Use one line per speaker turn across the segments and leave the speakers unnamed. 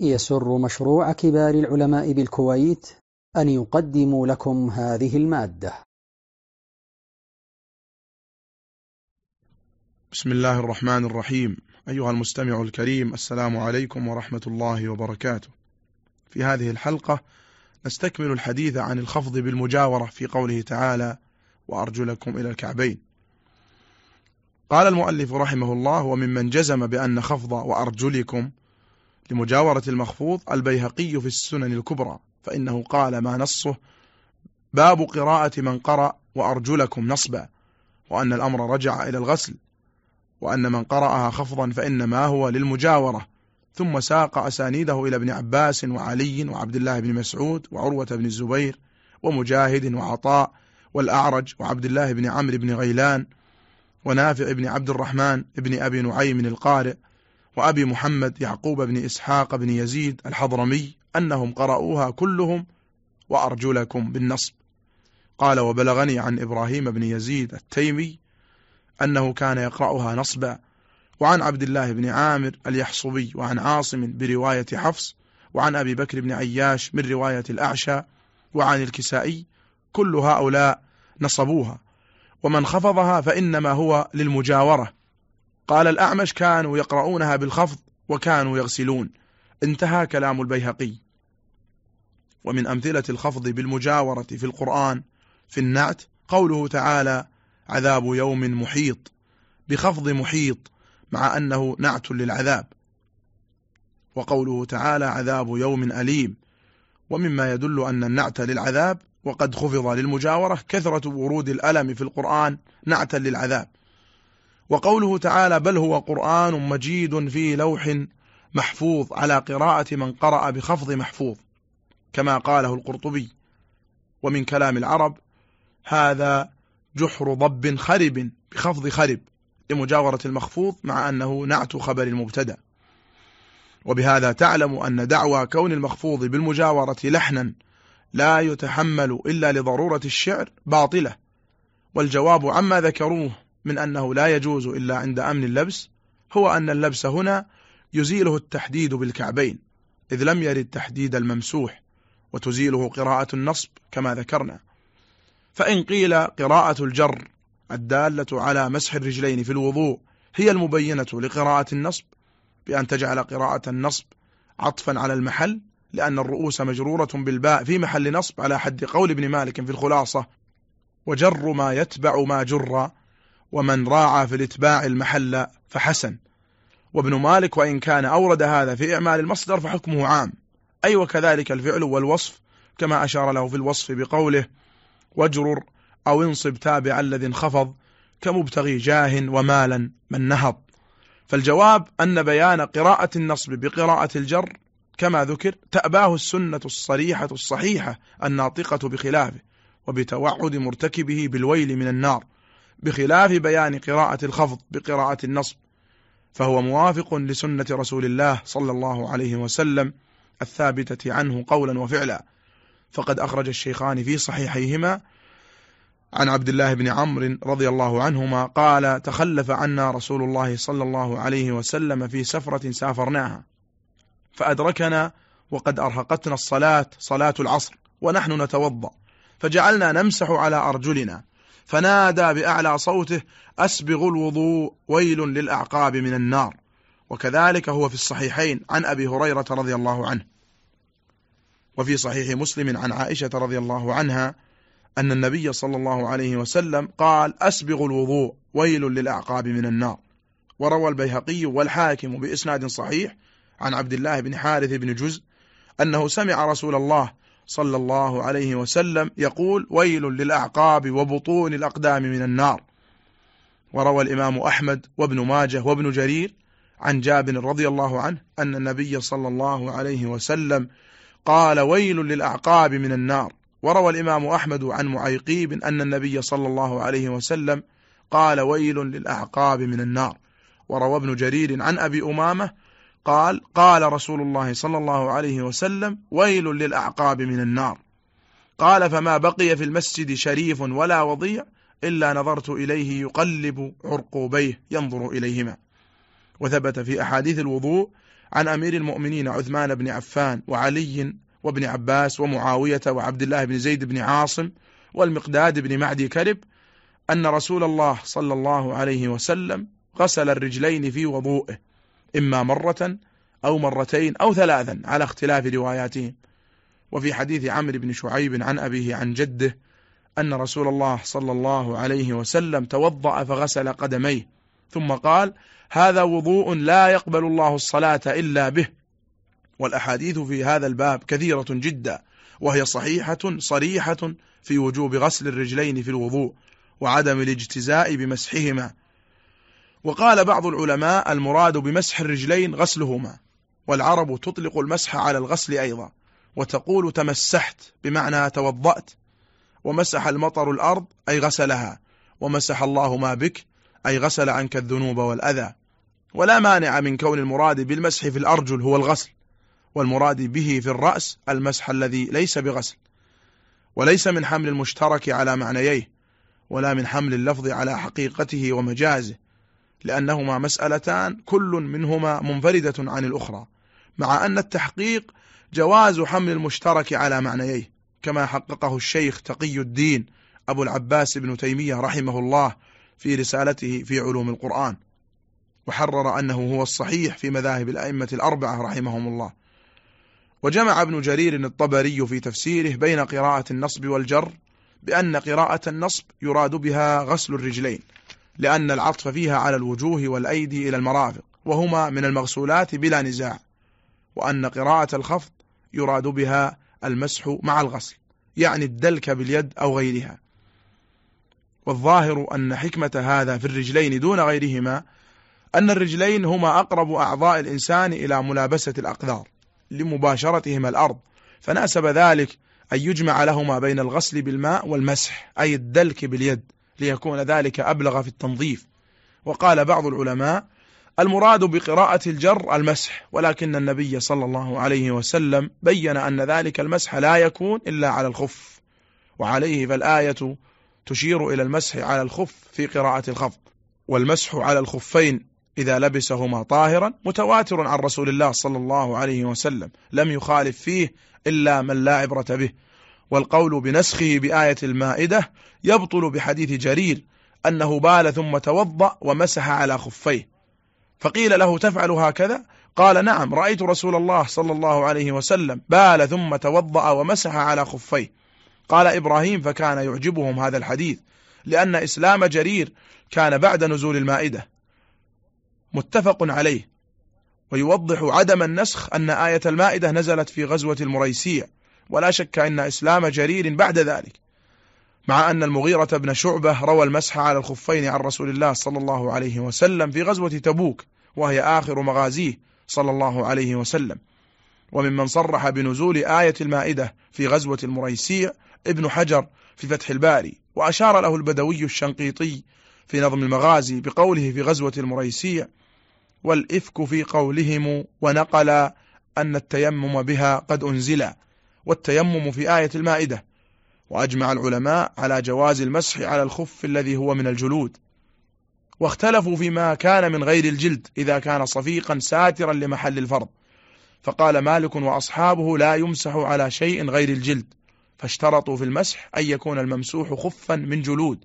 يسر مشروع كبار العلماء بالكويت أن يقدم لكم هذه المادة.
بسم الله الرحمن الرحيم. أيها المستمع الكريم السلام عليكم ورحمة الله وبركاته. في هذه الحلقة نستكمل الحديث عن الخفض بالمجاورة في قوله تعالى وأرجلكم إلى الكعبين قال المؤلف رحمه الله وممن جزم بأن خفض وأرجلكم لمجاورة المخفوض البيهقي في السنن الكبرى فإنه قال ما نصه؟ باب قراءة من قرأ وأرجلكم نصبا وأن الأمر رجع إلى الغسل وأن من قرأها خفضا فإنما هو للمجاورة ثم ساق أسانيده إلى ابن عباس وعلي وعبد الله بن مسعود وعروة بن الزبير ومجاهد وعطاء والأعرج وعبد الله بن عمرو بن غيلان ونافع بن عبد الرحمن بن أبي نعيم القارئ وأبي محمد يعقوب بن إسحاق بن يزيد الحضرمي أنهم قرأوها كلهم وأرجلكم بالنصب. قال وبلغني عن إبراهيم بن يزيد التيمي أنه كان يقرأها نصبا وعن عبد الله بن عامر اليحصبي وعن عاصم برواية حفص وعن أبي بكر بن عياش من رواية الأعشى وعن الكسائي كل هؤلاء نصبوها ومن خفضها فإنما هو للمجاورة. قال الأعمش كانوا يقرؤونها بالخفض وكانوا يغسلون. انتهى كلام البيهقي. ومن أمثلة الخفض بالمجاورة في القرآن في النعت قوله تعالى عذاب يوم محيط بخفض محيط مع أنه نعت للعذاب. وقوله تعالى عذاب يوم أليم ومما يدل أن النعت للعذاب وقد خفض للمجاورة كثرة ورود الألم في القرآن نعتا للعذاب. وقوله تعالى بل هو قرآن مجيد في لوح محفوظ على قراءة من قرأ بخفض محفوظ كما قاله القرطبي. ومن كلام العرب هذا جحر ضب خرب بخفض خرب لمجاورة المخفوض مع أنه نعت خبر المبتدأ. وبهذا تعلم أن دعوى كون المخفوض بالمجاورة لحنا لا يتحمل إلا لضرورة الشعر باطلة. والجواب عما ذكروه من أنه لا يجوز إلا عند أمن اللبس هو أن اللبس هنا يزيله التحديد بالكعبين إذ لم يرد تحديد الممسوح وتزيله قراءة النصب كما ذكرنا. فإن قيل قراءة الجر الدالة على مسح الرجلين في الوضوء هي المبينة لقراءة النصب بأن تجعل قراءة النصب عطفا على المحل لأن الرؤوس مجرورة بالباء في محل نصب على حد قول ابن مالك في الخلاصة وجر ما يتبع ما جر ومن راعى في الإتباع المحل فحسن. وابن مالك وإن كان أورد هذا في إعمال المصدر فحكمه عام. أي وكذلك الفعل والوصف كما أشار له في الوصف بقوله واجرر أو انصب تابع الذي انخفض كمبتغي جاه ومالا من نهض. فالجواب أن بيان قراءة النصب بقراءة الجر كما ذكر تأباه السنة الصريحة الصحيحة الناطقة بخلافه وبتوعد مرتكبه بالويل من النار. بخلاف بيان قراءة الخفض بقراءة النصب. فهو موافق لسنة رسول الله صلى الله عليه وسلم الثابتة عنه قولا وفعلا. فقد أخرج الشيخان في صحيحيهما عن عبد الله بن عمرو رضي الله عنهما قال تخلف عنا رسول الله صلى الله عليه وسلم في سفرة سافرناها فأدركنا وقد أرهقتنا الصلاة صلاة العصر ونحن نتوضأ فجعلنا نمسح على أرجلنا فنادى بأعلى صوته أسبغ الوضوء ويل للأعقاب من النار. وكذلك هو في الصحيحين عن أبي هريرة رضي الله عنه. وفي صحيح مسلم عن عائشة رضي الله عنها أن النبي صلى الله عليه وسلم قال أسبغ الوضوء ويل للأعقاب من النار. وروى البيهقي والحاكم بإسناد صحيح عن عبد الله بن حارث بن جزء أنه سمع رسول الله صلى الله عليه وسلم يقول ويل للأعقاب وبطون الأقدام من النار. وروى الإمام أحمد وابن ماجه وابن جرير عن جابر رضي الله عنه أن النبي صلى الله عليه وسلم قال ويل للأعقاب من النار. وروى الإمام أحمد عن معيقيب أن النبي صلى الله عليه وسلم قال ويل للأعقاب من النار. وروى ابن جرير عن أبي أمامة قال قال رسول الله صلى الله عليه وسلم ويل للأعقاب من النار. قال فما بقي في المسجد شريف ولا وضيع إلا نظرت إليه يقلب عرقوبيه ينظر إليهما. وثبت في أحاديث الوضوء عن أمير المؤمنين عثمان بن عفان وعلي وابن عباس ومعاوية وعبد الله بن زيد بن عاصم والمقداد بن معدي كرب أن رسول الله صلى الله عليه وسلم غسل الرجلين في وضوءه إما مرة أو مرتين أو ثلاثا على اختلاف رواياتهم وفي حديث عمرو بن شعيب عن أبيه عن جده أن رسول الله صلى الله عليه وسلم توضأ فغسل قدميه ثم قال هذا وضوء لا يقبل الله الصلاة إلا به. والأحاديث في هذا الباب كثيرة جدا وهي صحيحة صريحة في وجوب غسل الرجلين في الوضوء وعدم الاجتزاء بمسحهما وقال بعض العلماء المراد بمسح الرجلين غسلهما والعرب تطلق المسح على الغسل أيضا وتقول تمسحت بمعنى توضأت ومسح المطر الأرض أي غسلها ومسح الله ما بك أي غسل عنك الذنوب والأذى. ولا مانع من كون المراد بالمسح في الأرجل هو الغسل والمراد به في الرأس المسح الذي ليس بغسل. وليس من حمل المشترك على معنييه ولا من حمل اللفظ على حقيقته ومجازه. لأنهما مسألتان كل منهما منفردة عن الأخرى مع أن التحقيق جواز حمل المشترك على معنييه كما حققه الشيخ تقي الدين أبو العباس بن تيمية رحمه الله في رسالته في علوم القرآن وحرر أنه هو الصحيح في مذاهب الأئمة الأربعة رحمهم الله. وجمع ابن جرير الطبري في تفسيره بين قراءة النصب والجر بأن قراءة النصب يراد بها غسل الرجلين. لأن العطف فيها على الوجوه والأيدي إلى المرافق وهما من المغسولات بلا نزاع وأن قراءة الخفض يراد بها المسح مع الغسل يعني الدلك باليد أو غيرها. والظاهر أن حكمة هذا في الرجلين دون غيرهما أن الرجلين هما أقرب أعضاء الإنسان إلى ملابسة الأقدار لمباشرتهما الأرض فناسب ذلك أن يجمع لهما بين الغسل بالماء والمسح أي الدلك باليد. ليكون ذلك أبلغ في التنظيف. وقال بعض العلماء المراد بقراءة الجر المسح ولكن النبي صلى الله عليه وسلم بين أن ذلك المسح لا يكون إلا على الخف. وعليه فالآية تشير إلى المسح على الخف في قراءة الخفض. والمسح على الخفين إذا لبسهما طاهرا متواتر عن رسول الله صلى الله عليه وسلم لم يخالف فيه إلا من لا عبرة به. والقول بنسخه بآية المائدة يبطل بحديث جرير أنه بال ثم توضأ ومسح على خفيه. فقيل له تفعل هكذا؟ قال نعم رأيت رسول الله صلى الله عليه وسلم بال ثم توضأ ومسح على خفيه. قال إبراهيم فكان يعجبهم هذا الحديث لأن إسلام جرير كان بعد نزول المائدة. متفق عليه. ويوضح عدم النسخ أن آية المائدة نزلت في غزوة المريسيع. ولا شك أن إسلام جرير بعد ذلك مع أن المغيرة بن شعبة روى المسح على الخفين عن رسول الله صلى الله عليه وسلم في غزوة تبوك وهي آخر مغازيه صلى الله عليه وسلم. وممن صرح بنزول آية المائدة في غزوة المريسيع ابن حجر في فتح الباري وأشار له البدوي الشنقيطي في نظم المغازي بقوله في غزوة المريسيع والإفك في قولهم ونقل أن التيمم بها قد أنزل والتيمم في آية المائدة. وأجمع العلماء على جواز المسح على الخف الذي هو من الجلود. واختلفوا فيما كان من غير الجلد إذا كان صفيقا ساترا لمحل الفرض. فقال مالك وأصحابه لا يمسح على شيء غير الجلد. فاشترطوا في المسح أن يكون الممسوح خفا من جلود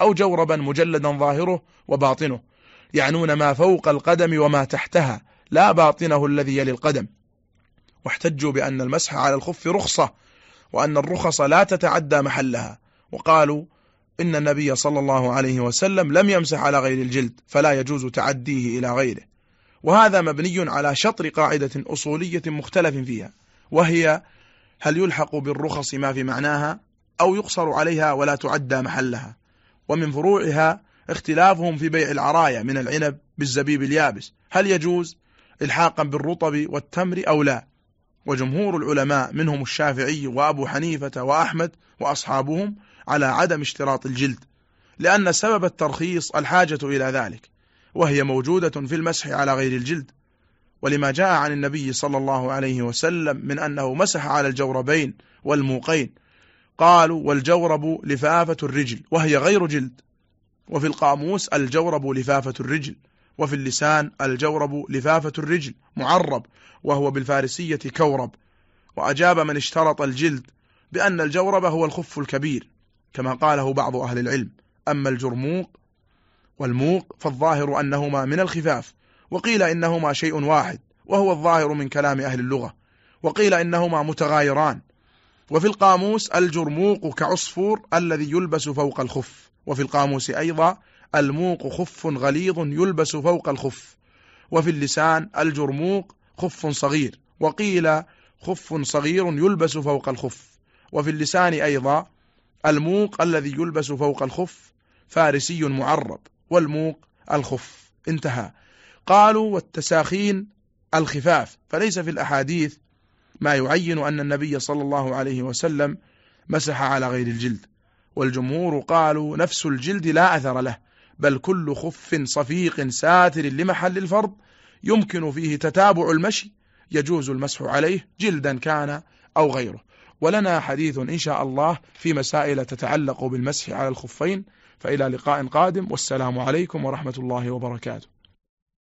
أو جوربا مجلدا ظاهره وباطنه يعنون ما فوق القدم وما تحتها لا باطنه الذي يلي القدم. واحتجوا بأن المسح على الخف رخصة وأن الرخص لا تتعدى محلها. وقالوا إن النبي صلى الله عليه وسلم لم يمسح على غير الجلد فلا يجوز تعديه إلى غيره. وهذا مبني على شطر قاعدة أصولية مختلف فيها وهي هل يلحق بالرخص ما في معناها أو يقصر عليها ولا تعدى محلها. ومن فروعها اختلافهم في بيع العرايا من العنب بالزبيب اليابس. هل يجوز إلحاقا بالرطب والتمر أو لا؟ وجمهور العلماء منهم الشافعي وأبو حنيفة وأحمد وأصحابهم على عدم اشتراط الجلد لأن سبب الترخيص الحاجة إلى ذلك وهي موجودة في المسح على غير الجلد. ولما جاء عن النبي صلى الله عليه وسلم من أنه مسح على الجوربين والموقين قالوا والجورب لفافة الرجل وهي غير جلد وفي القاموس الجورب لفافة الرجل. وفي اللسان الجورب لفافة الرجل معرب وهو بالفارسية كورب. وأجاب من اشترط الجلد بأن الجورب هو الخف الكبير كما قاله بعض أهل العلم. أما الجرموق والموق فالظاهر أنهما من الخفاف وقيل إنهما شيء واحد وهو الظاهر من كلام أهل اللغة وقيل إنهما متغايران. وفي القاموس الجرموق كعصفور الذي يلبس فوق الخف وفي القاموس أيضا الموق خف غليظ يلبس فوق الخف وفي اللسان الجرموق خف صغير وقيل خف صغير يلبس فوق الخف وفي اللسان أيضا الموق الذي يلبس فوق الخف فارسي معرب والموق الخف انتهى. قالوا والتساخين الخفاف فليس في الأحاديث ما يعين أن النبي صلى الله عليه وسلم مسح على غير الجلد والجمهور قالوا نفس الجلد لا أثر له بل كل خف صفيق ساتر لمحل الفرض يمكن فيه تتابع المشي يجوز المسح عليه جلدا كان أو غيره. ولنا حديث إن شاء الله في مسائل تتعلق بالمسح على الخفين. فإلى لقاء قادم. والسلام عليكم ورحمة الله وبركاته.